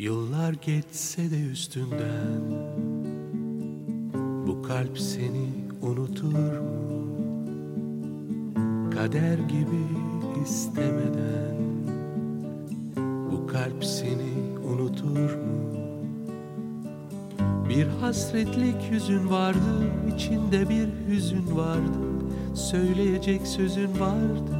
Yıllar geçse de üstünden Bu kalp seni unutur mu? Kader gibi istemeden Bu kalp seni unutur mu? Bir hasretlik yüzün vardı, içinde bir hüzün vardı Söyleyecek sözün vardı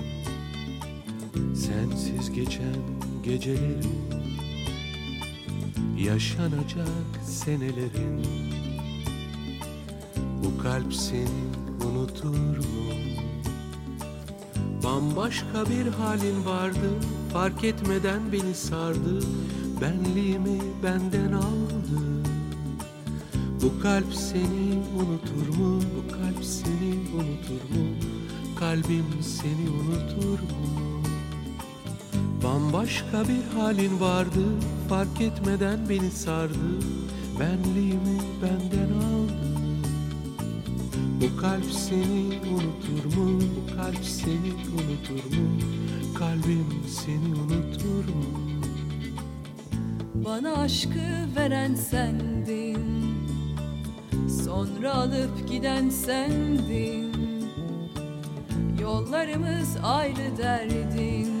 Sensiz geçen gecelerin Yaşanacak senelerin Bu kalp seni unutur mu? Bambaşka bir halin vardı Fark etmeden beni sardı Benliğimi benden aldı Bu kalp seni unutur mu? Bu kalp seni unutur mu? Kalbim seni unutur mu? Bambaşka bir halin vardı Fark etmeden beni sardı Benliğimi benden aldı Bu kalp seni unutur mu? Bu kalp seni unutur mu? Kalbim seni unutur mu? Bana aşkı veren sendin Sonra alıp giden sendin Yollarımız ayrı derdin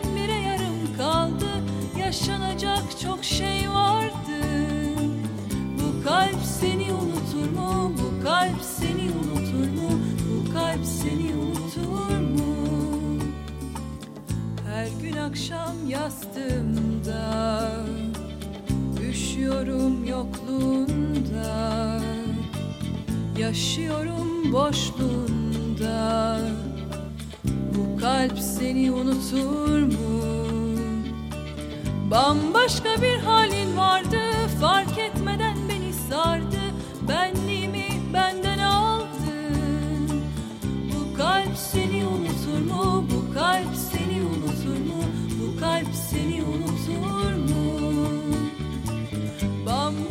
akşam yastığımda. Üşüyorum yokluğunda. Yaşıyorum boşluğunda. Bu kalp seni unutur mu? Bambaşka bir halin vardı Fark etmeden